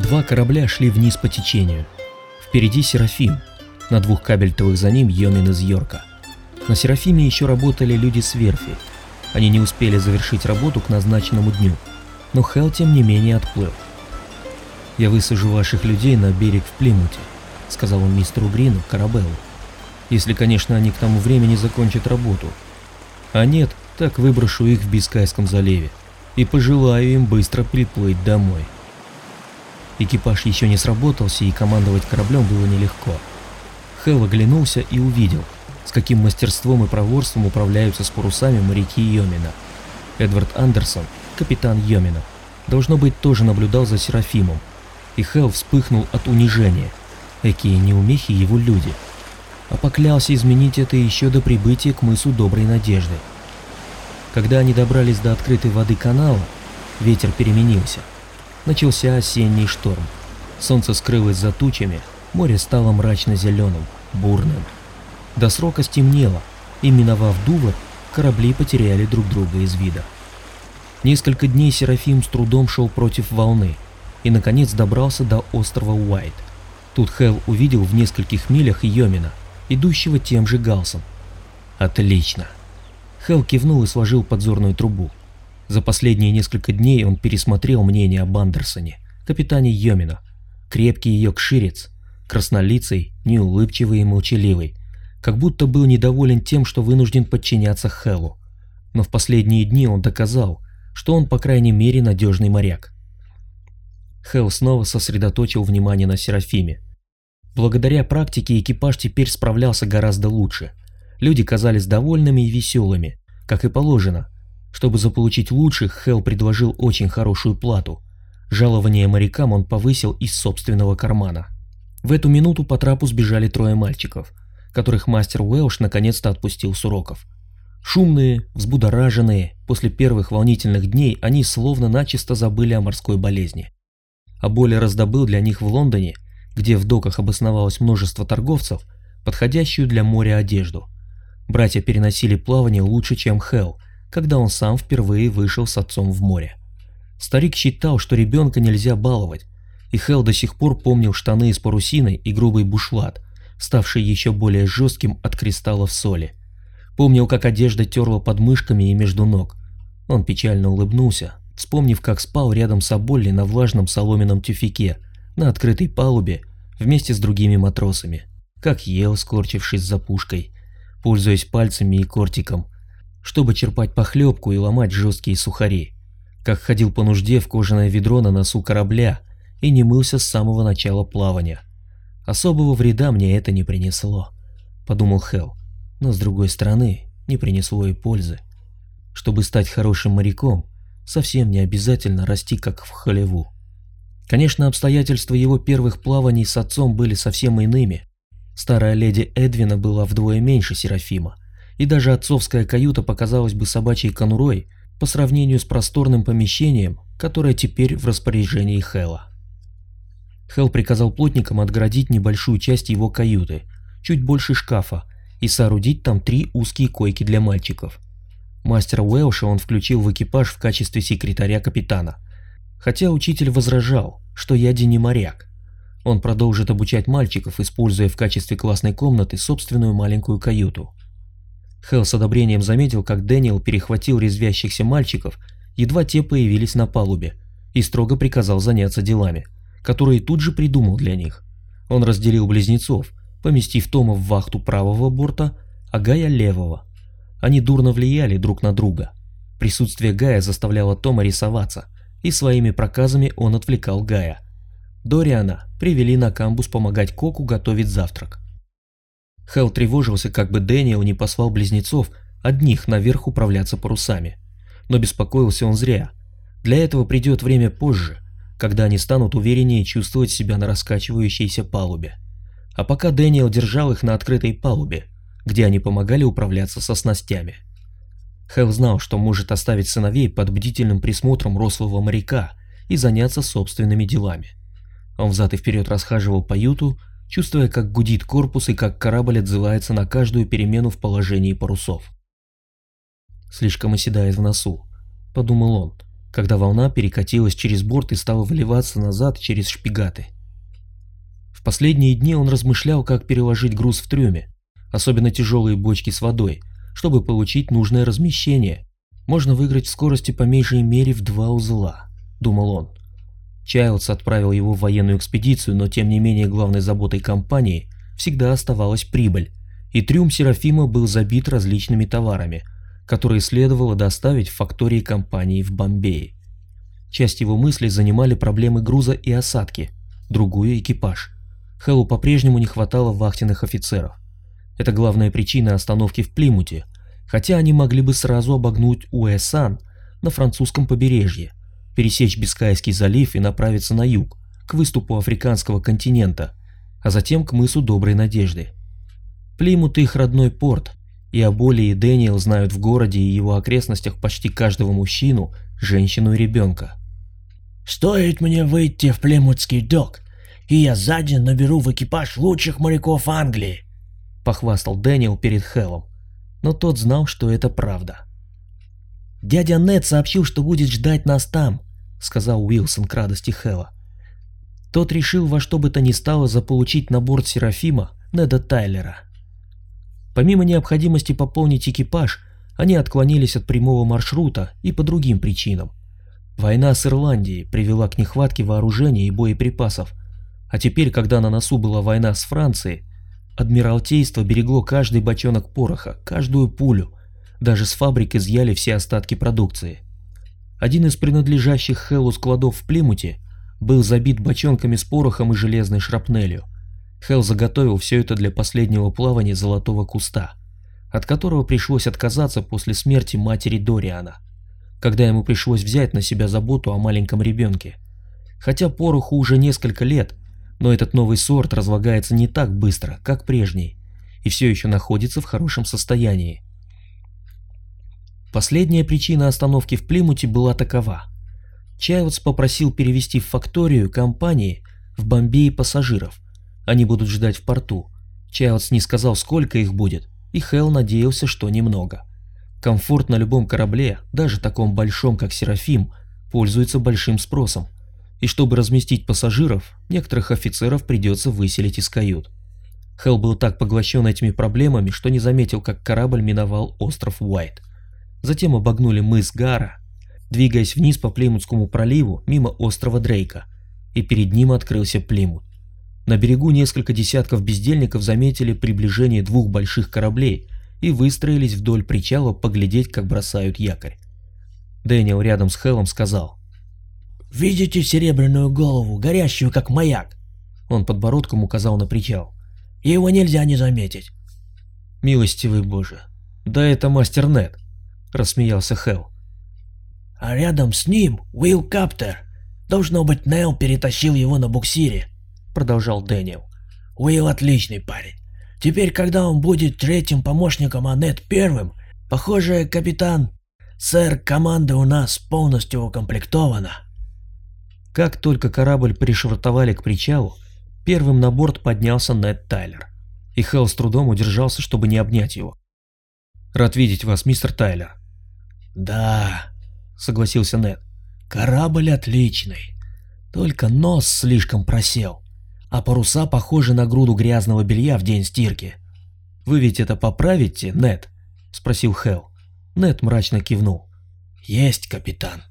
Два корабля шли вниз по течению. Впереди Серафим, на двух кабельтовых за ним Йомин из Йорка. На Серафиме еще работали люди с верфи. Они не успели завершить работу к назначенному дню, но Хелл тем не менее отплыл. «Я высажу ваших людей на берег в Плимуте», — сказал он мистеру Грину, Карабеллу. «Если, конечно, они к тому времени закончат работу. А нет, так выброшу их в Бискайском заливе и пожелаю им быстро приплыть домой». Экипаж еще не сработался, и командовать кораблем было нелегко. Хелл оглянулся и увидел, с каким мастерством и проворством управляются с парусами моряки Йомина. Эдвард Андерсон, капитан Йомина, должно быть, тоже наблюдал за Серафимом, и Хелл вспыхнул от унижения. Какие неумехи его люди. А поклялся изменить это еще до прибытия к мысу Доброй Надежды. Когда они добрались до открытой воды канала, ветер переменился. Начался осенний шторм. Солнце скрылось за тучами, море стало мрачно-зеленым, бурным. До срока стемнело, и миновав Дувр, корабли потеряли друг друга из вида. Несколько дней Серафим с трудом шел против волны и, наконец, добрался до острова Уайт. Тут Хелл увидел в нескольких милях Йомина, идущего тем же галсом. Отлично. Хелл кивнул и сложил подзорную трубу. За последние несколько дней он пересмотрел мнение об Андерсоне, капитане Йомина. Крепкий йокширец, краснолицый, неулыбчивый и молчаливый, как будто был недоволен тем, что вынужден подчиняться Хеллу. Но в последние дни он доказал, что он, по крайней мере, надежный моряк. Хелл снова сосредоточил внимание на Серафиме. Благодаря практике экипаж теперь справлялся гораздо лучше. Люди казались довольными и веселыми, как и положено. Чтобы заполучить лучших, Хелл предложил очень хорошую плату. Жалование морякам он повысил из собственного кармана. В эту минуту по трапу сбежали трое мальчиков, которых мастер Уэлш наконец-то отпустил с уроков. Шумные, взбудораженные, после первых волнительных дней они словно начисто забыли о морской болезни. А боли раздобыл для них в Лондоне, где в доках обосновалось множество торговцев, подходящую для моря одежду. Братья переносили плавание лучше, чем Хелл, когда он сам впервые вышел с отцом в море. Старик считал, что ребенка нельзя баловать, и Хелл до сих пор помнил штаны из парусиной и грубый бушлат, ставший еще более жестким от кристаллов соли. Помнил, как одежда терла под мышками и между ног. Он печально улыбнулся, вспомнив, как спал рядом с Аболли на влажном соломенном тюфике, на открытой палубе, вместе с другими матросами, как ел, скорчившись за пушкой, пользуясь пальцами и кортиком, чтобы черпать похлебку и ломать жесткие сухари, как ходил по нужде в кожаное ведро на носу корабля и не мылся с самого начала плавания. Особого вреда мне это не принесло, подумал Хелл, но с другой стороны не принесло и пользы. Чтобы стать хорошим моряком, совсем не обязательно расти как в Холливу. Конечно, обстоятельства его первых плаваний с отцом были совсем иными. Старая леди Эдвина была вдвое меньше Серафима, и даже отцовская каюта показалась бы собачьей конурой по сравнению с просторным помещением, которое теперь в распоряжении Хэлла. Хелл приказал плотникам отгородить небольшую часть его каюты, чуть больше шкафа, и соорудить там три узкие койки для мальчиков. Мастера Уэлша он включил в экипаж в качестве секретаря капитана, хотя учитель возражал, что Яди не моряк. Он продолжит обучать мальчиков, используя в качестве классной комнаты собственную маленькую каюту. Хелл с одобрением заметил, как Дэниел перехватил резвящихся мальчиков, едва те появились на палубе, и строго приказал заняться делами, которые тут же придумал для них. Он разделил близнецов, поместив Тома в вахту правого борта, а Гая левого. Они дурно влияли друг на друга. Присутствие Гая заставляло Тома рисоваться, и своими проказами он отвлекал Гая. Дориана привели на камбус помогать Коку готовить завтрак. Хелл тревожился, как бы Дэниел не послал близнецов одних наверх управляться парусами. Но беспокоился он зря. Для этого придет время позже, когда они станут увереннее чувствовать себя на раскачивающейся палубе. А пока Дэниел держал их на открытой палубе, где они помогали управляться со снастями. Хелл знал, что может оставить сыновей под бдительным присмотром рослого моряка и заняться собственными делами. Он взад и вперед расхаживал по юту, чувствуя, как гудит корпус и как корабль отзывается на каждую перемену в положении парусов. «Слишком оседает в носу», — подумал он, когда волна перекатилась через борт и стала выливаться назад через шпигаты. В последние дни он размышлял, как переложить груз в трюме, особенно тяжелые бочки с водой, чтобы получить нужное размещение. Можно выиграть в скорости по меньшей мере в два узла, думал он. Чайлдс отправил его в военную экспедицию, но тем не менее главной заботой компании всегда оставалась прибыль, и трюм Серафима был забит различными товарами, которые следовало доставить в фактории компании в Бомбее. Часть его мыслей занимали проблемы груза и осадки, другую – экипаж. Хэллу по-прежнему не хватало вахтенных офицеров. Это главная причина остановки в Плимуте, хотя они могли бы сразу обогнуть Уэсан на французском побережье, пересечь Бискайский залив и направиться на юг, к выступу африканского континента, а затем к мысу Доброй Надежды. Плимут их родной порт, и Аболи и Дэниел знают в городе и его окрестностях почти каждого мужчину, женщину и ребенка. «Стоит мне выйти в Плимутский док, и я сзади наберу в экипаж лучших моряков Англии», — похвастал Дэниел перед Хеллом, но тот знал, что это правда. «Дядя Нед сообщил, что будет ждать нас там», — сказал Уилсон к радости Хэлла. Тот решил во что бы то ни стало заполучить на борт Серафима Неда Тайлера. Помимо необходимости пополнить экипаж, они отклонились от прямого маршрута и по другим причинам. Война с Ирландией привела к нехватке вооружения и боеприпасов, а теперь, когда на носу была война с Францией, Адмиралтейство берегло каждый бочонок пороха, каждую пулю, даже с фабрик изъяли все остатки продукции. Один из принадлежащих Хеллу складов в Плимуте был забит бочонками с порохом и железной шрапнелью. Хелл заготовил все это для последнего плавания золотого куста, от которого пришлось отказаться после смерти матери Дориана, когда ему пришлось взять на себя заботу о маленьком ребенке. Хотя пороху уже несколько лет, но этот новый сорт разлагается не так быстро, как прежний, и все еще находится в хорошем состоянии. Последняя причина остановки в Плимуте была такова. Чайлдс попросил перевести в факторию компании в Бомбее пассажиров. Они будут ждать в порту. Чайлдс не сказал, сколько их будет, и Хелл надеялся, что немного. Комфорт на любом корабле, даже таком большом, как Серафим, пользуется большим спросом – и чтобы разместить пассажиров, некоторых офицеров придется выселить из кают. Хелл был так поглощен этими проблемами, что не заметил, как корабль миновал остров Уайт. Затем обогнули мыс Гара, двигаясь вниз по Плимутскому проливу мимо острова Дрейка, и перед ним открылся Плимут. На берегу несколько десятков бездельников заметили приближение двух больших кораблей и выстроились вдоль причала поглядеть, как бросают якорь. Дэниел рядом с Хеллом сказал, «Видите серебряную голову, горящую как маяк?» Он подбородком указал на причал. «Его нельзя не заметить». «Милостивый Боже, да это мастер Нет», — рассмеялся Хелл. «А рядом с ним Уилл Каптер. Должно быть, Нейл перетащил его на буксире», — продолжал Дэниел. «Уилл отличный парень. Теперь, когда он будет третьим помощником, а Нет первым, похоже, капитан, сэр, команда у нас полностью укомплектована». Как только корабль пришвартовали к причалу, первым на борт поднялся Нед Тайлер, и Хелл с трудом удержался, чтобы не обнять его. «Рад видеть вас, мистер Тайлер». «Да», — согласился Нед, — «корабль отличный, только нос слишком просел, а паруса похожи на груду грязного белья в день стирки». «Вы ведь это поправите, Нед?» — спросил Хелл. Нед мрачно кивнул. «Есть, капитан».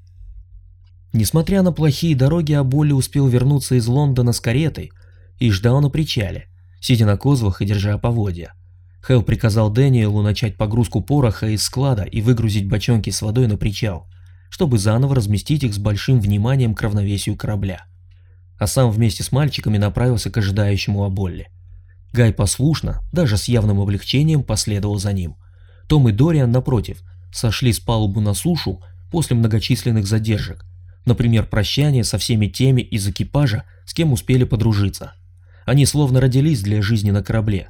Несмотря на плохие дороги, Аболи успел вернуться из Лондона с каретой и ждал на причале, сидя на козлах и держа поводья. Хелл приказал Дэниелу начать погрузку пороха из склада и выгрузить бочонки с водой на причал, чтобы заново разместить их с большим вниманием к равновесию корабля. А сам вместе с мальчиками направился к ожидающему Аболли. Гай послушно, даже с явным облегчением, последовал за ним. Том и Дориан, напротив, сошли с палубы на сушу после многочисленных задержек Например, прощание со всеми теми из экипажа, с кем успели подружиться. Они словно родились для жизни на корабле.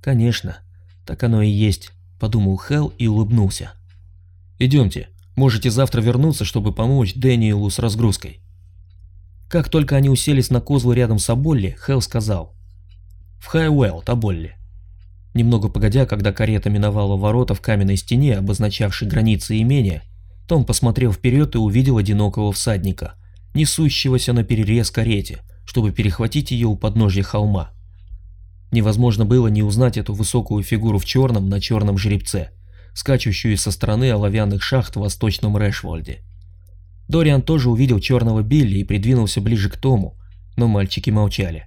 Конечно, так оно и есть, подумал Хелл и улыбнулся. Идемте, можете завтра вернуться, чтобы помочь Дэниелу с разгрузкой. Как только они уселись на козлы рядом с Аболли, Хелл сказал. В Хайуэлл, Таболли. Немного погодя, когда карета миновала ворота в каменной стене, обозначавшей границы имения, Том посмотрел вперед и увидел одинокого всадника, несущегося на перерез карете, чтобы перехватить ее у подножья холма. Невозможно было не узнать эту высокую фигуру в черном на черном жеребце, скачущую со стороны оловянных шахт в восточном Рэшвольде. Дориан тоже увидел черного Билли и придвинулся ближе к Тому, но мальчики молчали.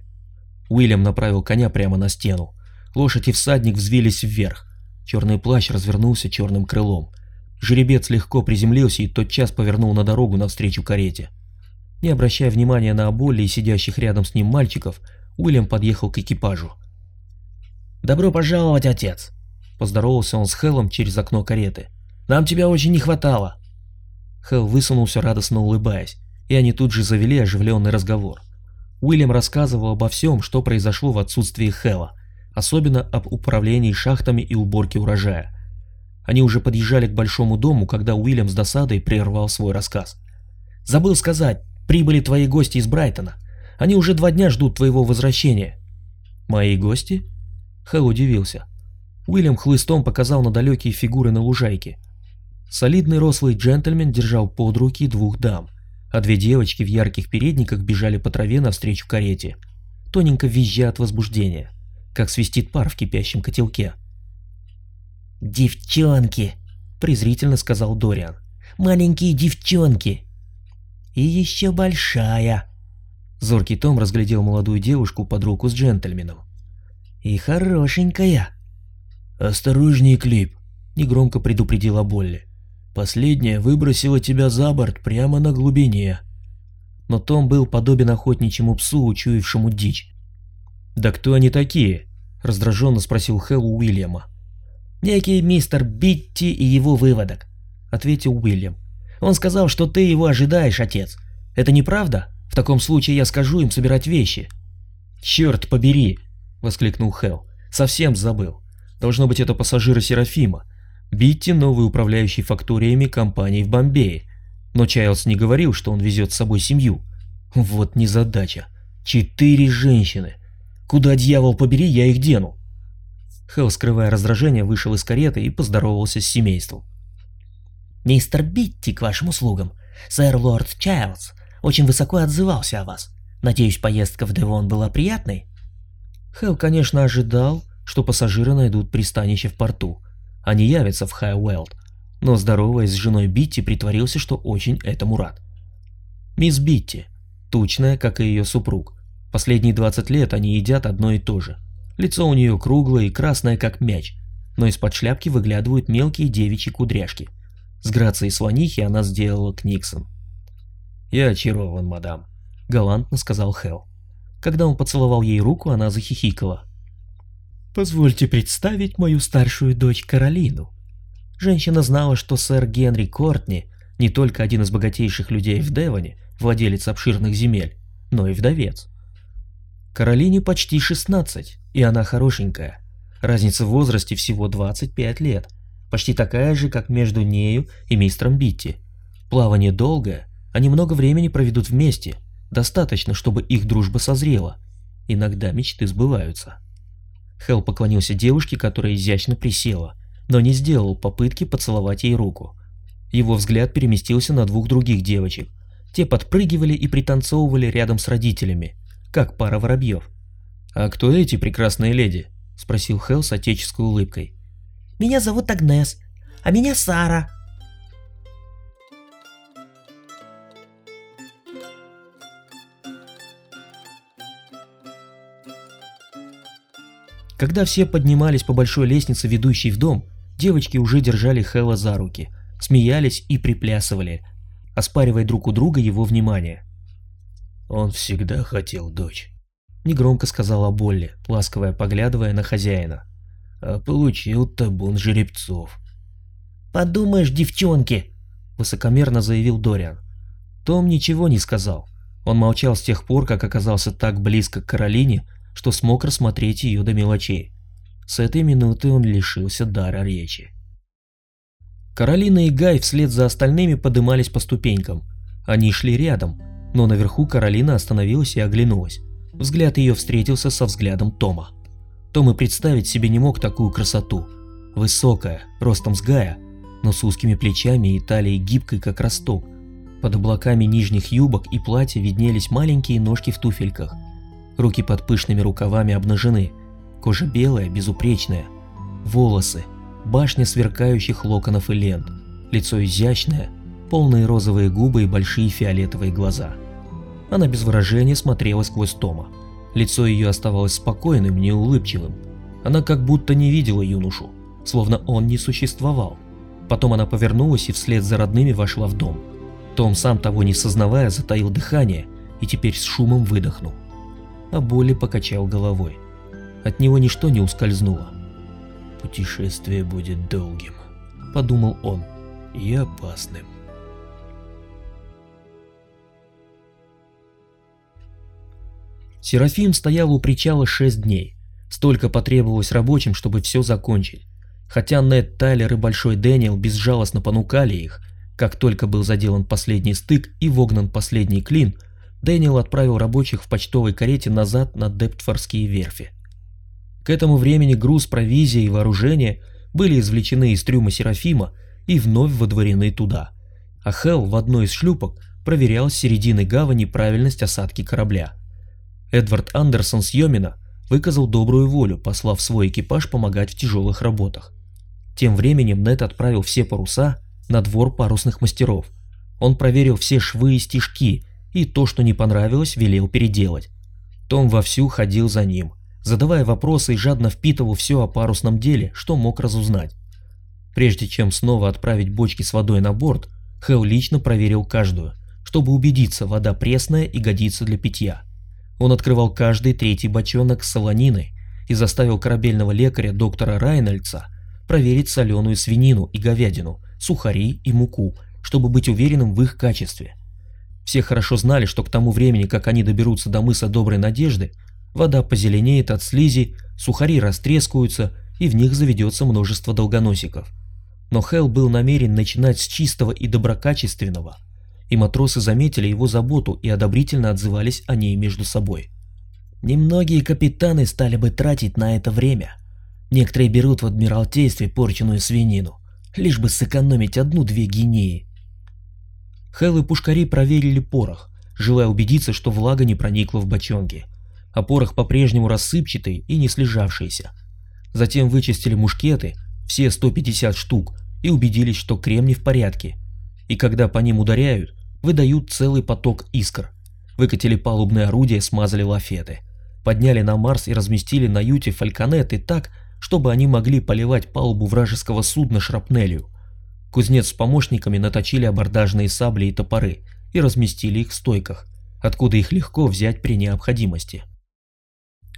Уильям направил коня прямо на стену. Лошадь и всадник взвились вверх. Черный плащ развернулся черным крылом. Жеребец легко приземлился и тотчас повернул на дорогу навстречу карете. Не обращая внимания на Аболли и сидящих рядом с ним мальчиков, Уильям подъехал к экипажу. «Добро пожаловать, отец!» Поздоровался он с Хеллом через окно кареты. «Нам тебя очень не хватало!» Хелл высунулся, радостно улыбаясь, и они тут же завели оживленный разговор. Уильям рассказывал обо всем, что произошло в отсутствии Хэлла, особенно об управлении шахтами и уборке урожая. Они уже подъезжали к большому дому, когда Уильям с досадой прервал свой рассказ. «Забыл сказать, прибыли твои гости из Брайтона. Они уже два дня ждут твоего возвращения». «Мои гости?» Хелл удивился. Уильям хлыстом показал на далекие фигуры на лужайке. Солидный рослый джентльмен держал под руки двух дам, а две девочки в ярких передниках бежали по траве навстречу карете, тоненько визжа от возбуждения, как свистит пар в кипящем котелке. «Девчонки!» – презрительно сказал Дориан. «Маленькие девчонки!» «И еще большая!» Зоркий Том разглядел молодую девушку под руку с джентльменом. «И хорошенькая!» «Осторожней, Клип!» – негромко предупредила Болли. «Последняя выбросила тебя за борт прямо на глубине». Но Том был подобен охотничьему псу, учуявшему дичь. «Да кто они такие?» – раздраженно спросил Хелл Уильяма. «Некий мистер Битти и его выводок», — ответил Уильям. «Он сказал, что ты его ожидаешь, отец. Это неправда? В таком случае я скажу им собирать вещи». «Черт побери!» — воскликнул Хелл. «Совсем забыл. Должно быть, это пассажиры Серафима. Битти — новый управляющий факториями компании в Бомбее. Но Чайлз не говорил, что он везет с собой семью. Вот незадача. Четыре женщины. Куда, дьявол побери, я их дену?» Хелл, скрывая раздражение, вышел из кареты и поздоровался с семейством. «Мистер Битти к вашим услугам. Сэр Лорд Чайлдс очень высоко отзывался о вас. Надеюсь, поездка в Девон была приятной?» Хелл, конечно, ожидал, что пассажиры найдут пристанище в порту, а не явятся в Хайуэлд, но, здороваясь с женой Битти, притворился, что очень этому рад. Мисс Битти, тучная, как и ее супруг. Последние 20 лет они едят одно и то же – Лицо у нее круглое и красное, как мяч, но из-под шляпки выглядывают мелкие девичьи кудряшки. С грацией слонихи она сделала Книксон. «Я очарован, мадам», — галантно сказал Хелл. Когда он поцеловал ей руку, она захихикала. «Позвольте представить мою старшую дочь Каролину». Женщина знала, что сэр Генри Кортни не только один из богатейших людей в Девоне, владелец обширных земель, но и вдовец. Каролине почти 16, и она хорошенькая. Разница в возрасте всего 25 лет. Почти такая же, как между нею и мистером Битти. Плавание долгое, они много времени проведут вместе. Достаточно, чтобы их дружба созрела. Иногда мечты сбываются. Хелл поклонился девушке, которая изящно присела, но не сделал попытки поцеловать ей руку. Его взгляд переместился на двух других девочек. Те подпрыгивали и пританцовывали рядом с родителями, как пара воробьев. «А кто эти прекрасные леди?» — спросил Хелл с отеческой улыбкой. «Меня зовут Агнес, а меня Сара». Когда все поднимались по большой лестнице, ведущей в дом, девочки уже держали Хэлла за руки, смеялись и приплясывали, оспаривая друг у друга его внимание. Он всегда хотел дочь. Негромко сказала Болли, ласковая поглядывая на хозяина. А получил табун жеребцов. «Подумаешь, девчонки!» Высокомерно заявил Дориан. Том ничего не сказал. Он молчал с тех пор, как оказался так близко к Каролине, что смог рассмотреть ее до мелочей. С этой минуты он лишился дара речи. Каролина и Гай вслед за остальными подымались по ступенькам. Они шли рядом, но наверху Каролина остановилась и оглянулась. Взгляд ее встретился со взглядом Тома. Том и представить себе не мог такую красоту. Высокая, ростом с Гая, но с узкими плечами и талией гибкой, как росток. Под облаками нижних юбок и платья виднелись маленькие ножки в туфельках. Руки под пышными рукавами обнажены, кожа белая, безупречная. Волосы, башня сверкающих локонов и лент, лицо изящное, полные розовые губы и большие фиолетовые глаза. Она без выражения смотрела сквозь Тома. Лицо ее оставалось спокойным, неулыбчивым. Она как будто не видела юношу, словно он не существовал. Потом она повернулась и вслед за родными вошла в дом. Том, сам того не сознавая, затаил дыхание и теперь с шумом выдохнул. А боли покачал головой. От него ничто не ускользнуло. «Путешествие будет долгим», — подумал он, — «и опасным». Серафим стоял у причала шесть дней. Столько потребовалось рабочим, чтобы все закончить. Хотя Нед Тайлер и Большой Дэниел безжалостно понукали их, как только был заделан последний стык и вогнан последний клин, Дэниел отправил рабочих в почтовой карете назад на Дептфорские верфи. К этому времени груз, провизия и вооружение были извлечены из трюма Серафима и вновь водворены туда. А Хелл в одной из шлюпок проверял с середины гавани правильность осадки корабля. Эдвард Андерсон с Йомина выказал добрую волю, послав свой экипаж помогать в тяжелых работах. Тем временем Нед отправил все паруса на двор парусных мастеров. Он проверил все швы и стежки, и то, что не понравилось, велел переделать. Том вовсю ходил за ним, задавая вопросы и жадно впитывал все о парусном деле, что мог разузнать. Прежде чем снова отправить бочки с водой на борт, Хелл лично проверил каждую, чтобы убедиться, вода пресная и годится для питья. Он открывал каждый третий бочонок с солониной и заставил корабельного лекаря доктора Райнольдса проверить соленую свинину и говядину, сухари и муку, чтобы быть уверенным в их качестве. Все хорошо знали, что к тому времени, как они доберутся до мыса Доброй Надежды, вода позеленеет от слизи, сухари растрескаются и в них заведется множество долгоносиков. Но Хелл был намерен начинать с чистого и доброкачественного – и матросы заметили его заботу и одобрительно отзывались о ней между собой. Немногие капитаны стали бы тратить на это время. Некоторые берут в Адмиралтействе порченую свинину, лишь бы сэкономить одну-две гинеи. Хелл и пушкари проверили порох, желая убедиться, что влага не проникла в бочонки, а порох по-прежнему рассыпчатый и не слежавшийся. Затем вычистили мушкеты, все 150 штук, и убедились, что кремний в порядке, и когда по ним ударяют, выдают целый поток искр. Выкатили палубные орудия, смазали лафеты. Подняли на Марс и разместили на юте фальконеты так, чтобы они могли поливать палубу вражеского судна шрапнелью. Кузнец с помощниками наточили абордажные сабли и топоры и разместили их в стойках, откуда их легко взять при необходимости.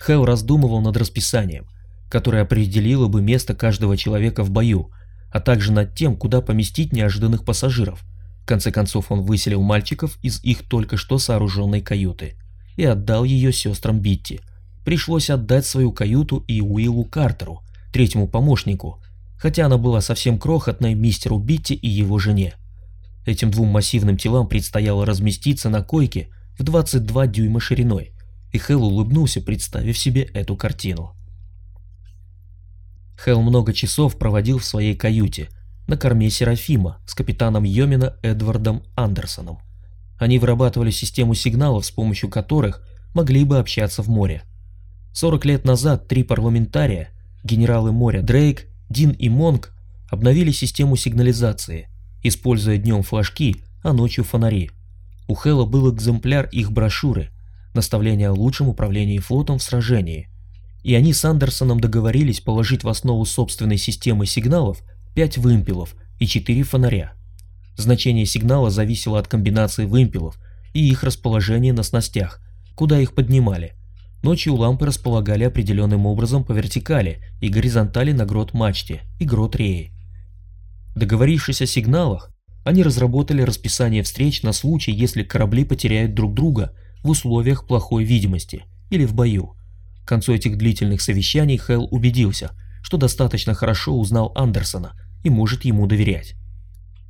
Хэл раздумывал над расписанием, которое определило бы место каждого человека в бою, а также над тем, куда поместить неожиданных пассажиров – в конце концов он выселил мальчиков из их только что сооруженной каюты и отдал ее сестрам Битти. Пришлось отдать свою каюту и Уиллу Картеру, третьему помощнику, хотя она была совсем крохотной мистеру Битти и его жене. Этим двум массивным телам предстояло разместиться на койке в 22 дюйма шириной, и Хелл улыбнулся, представив себе эту картину. Хелл много часов проводил в своей каюте – на корме Серафима с капитаном Йомина Эдвардом Андерсоном. Они вырабатывали систему сигналов, с помощью которых могли бы общаться в море. 40 лет назад три парламентария, генералы моря Дрейк, Дин и Монк, обновили систему сигнализации, используя днем флажки, а ночью фонари. У Хэлла был экземпляр их брошюры «Наставление о лучшем управлении флотом в сражении», и они с Андерсоном договорились положить в основу собственной системы сигналов 5 вымпелов и 4 фонаря. Значение сигнала зависело от комбинации вымпелов и их расположения на снастях, куда их поднимали. Ночью лампы располагали определенным образом по вертикали и горизонтали на грот мачте и грот реи. Договорившись о сигналах, они разработали расписание встреч на случай, если корабли потеряют друг друга в условиях плохой видимости или в бою. К концу этих длительных совещаний Хелл убедился, что достаточно хорошо узнал Андерсона и может ему доверять.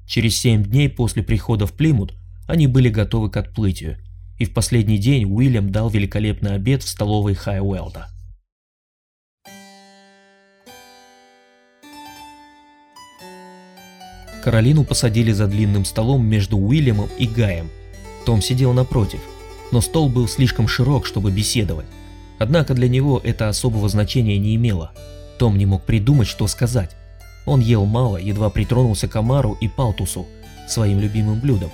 Через семь дней после прихода в Плимут они были готовы к отплытию, и в последний день Уильям дал великолепный обед в столовой Хайуэлда. Каролину посадили за длинным столом между Уильямом и Гаем. Том сидел напротив, но стол был слишком широк, чтобы беседовать. Однако для него это особого значения не имело. Том не мог придумать, что сказать. Он ел мало, едва притронулся к омару и палтусу, своим любимым блюдом,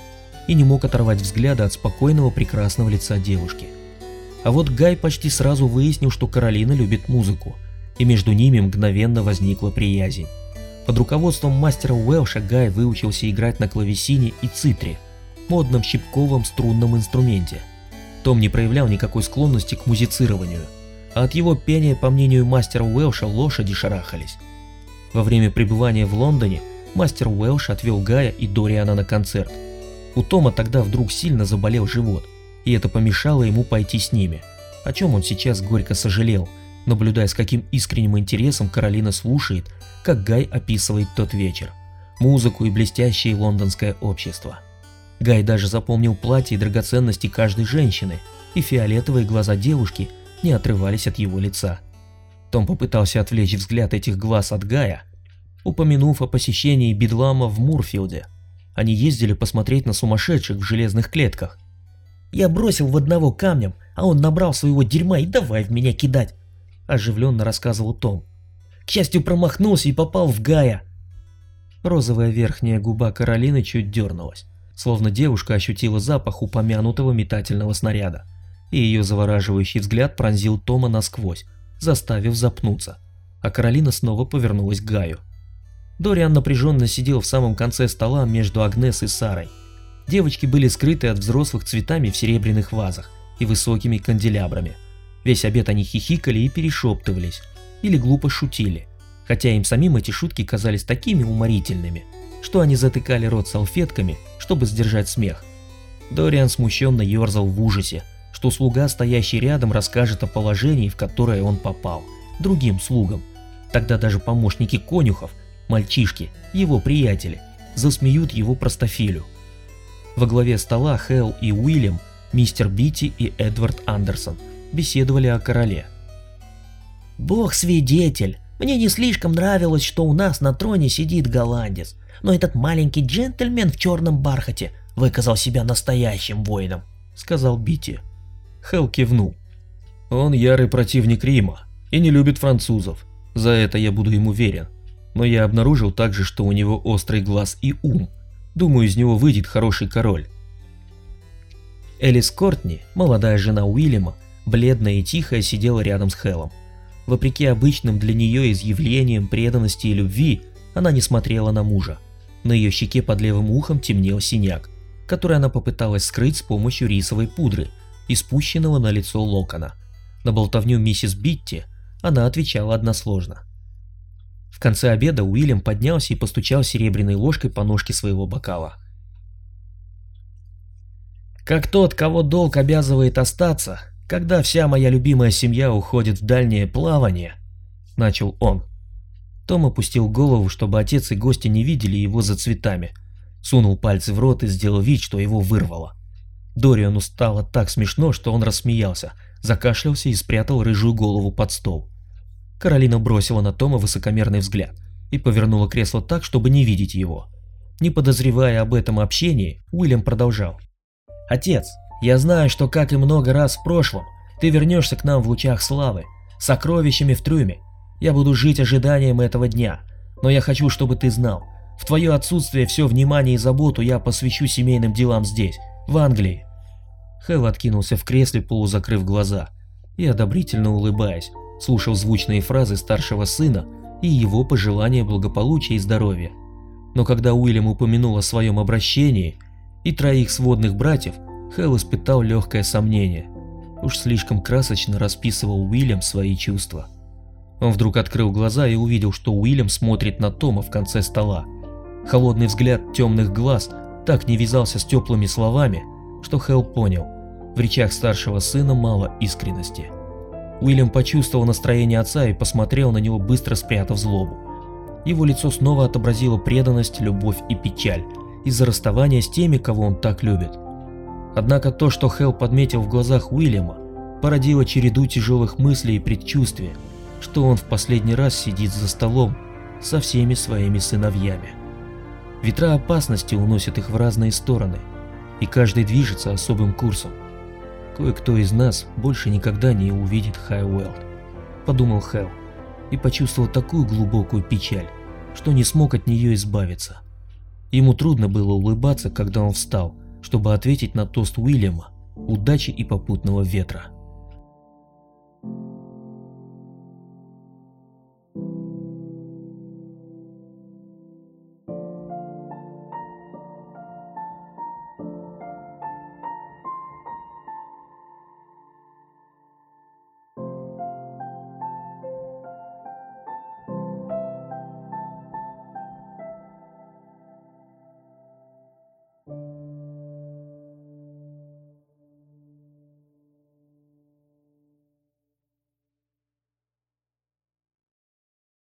и не мог оторвать взгляда от спокойного прекрасного лица девушки. А вот Гай почти сразу выяснил, что Каролина любит музыку, и между ними мгновенно возникла приязнь. Под руководством мастера Уэлша Гай выучился играть на клавесине и цитре, модном щипковом струнном инструменте. Том не проявлял никакой склонности к музицированию, а от его пения, по мнению мастера Уэлша, лошади шарахались. Во время пребывания в Лондоне мастер Уэлш отвел Гая и Дориана на концерт. У Тома тогда вдруг сильно заболел живот, и это помешало ему пойти с ними, о чем он сейчас горько сожалел, наблюдая с каким искренним интересом Каролина слушает, как Гай описывает тот вечер, музыку и блестящее лондонское общество. Гай даже запомнил платье и драгоценности каждой женщины, и фиолетовые глаза девушки не отрывались от его лица. Том попытался отвлечь взгляд этих глаз от Гая, упомянув о посещении Бедлама в Мурфилде. Они ездили посмотреть на сумасшедших в железных клетках. «Я бросил в одного камнем, а он набрал своего дерьма и давай в меня кидать», – оживленно рассказывал Том. «К счастью, промахнулся и попал в Гая». Розовая верхняя губа Каролины чуть дернулась, словно девушка ощутила запах упомянутого метательного снаряда, и ее завораживающий взгляд пронзил Тома насквозь, заставив запнуться, а Каролина снова повернулась к Гаю. Дориан напряженно сидел в самом конце стола между Агнес и Сарой. Девочки были скрыты от взрослых цветами в серебряных вазах и высокими канделябрами. Весь обед они хихикали и перешептывались, или глупо шутили, хотя им самим эти шутки казались такими уморительными, что они затыкали рот салфетками, чтобы сдержать смех. Дориан смущенно ерзал в ужасе, что слуга, стоящий рядом, расскажет о положении, в которое он попал, другим слугам. Тогда даже помощники конюхов, мальчишки, его приятели, засмеют его простофилю. Во главе стола Хелл и Уильям, мистер Битти и Эдвард Андерсон беседовали о короле. «Бог свидетель, мне не слишком нравилось, что у нас на троне сидит голландец, но этот маленький джентльмен в черном бархате выказал себя настоящим воином», — сказал Битти. Хелл кивнул. Он ярый противник Рима и не любит французов. За это я буду ему верен. Но я обнаружил также, что у него острый глаз и ум. Думаю, из него выйдет хороший король. Элис Кортни, молодая жена Уильяма, бледная и тихая, сидела рядом с Хеллом. Вопреки обычным для нее изъявлениям преданности и любви, она не смотрела на мужа. На ее щеке под левым ухом темнел синяк, который она попыталась скрыть с помощью рисовой пудры, и спущенного на лицо локона. На болтовню миссис Битти она отвечала односложно. В конце обеда Уильям поднялся и постучал серебряной ложкой по ножке своего бокала. «Как тот, кого долг обязывает остаться, когда вся моя любимая семья уходит в дальнее плавание», — начал он. Том опустил голову, чтобы отец и гости не видели его за цветами. Сунул пальцы в рот и сделал вид, что его вырвало. Дориану стало так смешно, что он рассмеялся, закашлялся и спрятал рыжую голову под стол. Каролина бросила на Тома высокомерный взгляд и повернула кресло так, чтобы не видеть его. Не подозревая об этом общении, Уильям продолжал. «Отец, я знаю, что, как и много раз в прошлом, ты вернешься к нам в лучах славы, сокровищами в трюме. Я буду жить ожиданием этого дня, но я хочу, чтобы ты знал, в твое отсутствие все внимание и заботу я посвящу семейным делам здесь, в Англии. Хэл откинулся в кресле, полузакрыв глаза, и, одобрительно улыбаясь, слушал звучные фразы старшего сына и его пожелания благополучия и здоровья. Но когда Уильям упомянул о своем обращении и троих сводных братьев, Хэл испытал легкое сомнение. Уж слишком красочно расписывал Уильям свои чувства. Он вдруг открыл глаза и увидел, что Уильям смотрит на Тома в конце стола. Холодный взгляд темных глаз так не вязался с теплыми словами, что Хелл понял, в речах старшего сына мало искренности. Уильям почувствовал настроение отца и посмотрел на него, быстро спрятав злобу. Его лицо снова отобразило преданность, любовь и печаль из-за расставания с теми, кого он так любит. Однако то, что Хелл подметил в глазах Уильяма, породило череду тяжелых мыслей и предчувствия, что он в последний раз сидит за столом со всеми своими сыновьями. Ветра опасности уносят их в разные стороны, и каждый движется особым курсом. Кое-кто из нас больше никогда не увидит Хайуэлд, подумал Хэл, и почувствовал такую глубокую печаль, что не смог от нее избавиться. Ему трудно было улыбаться, когда он встал, чтобы ответить на тост Уильяма «Удачи и попутного ветра».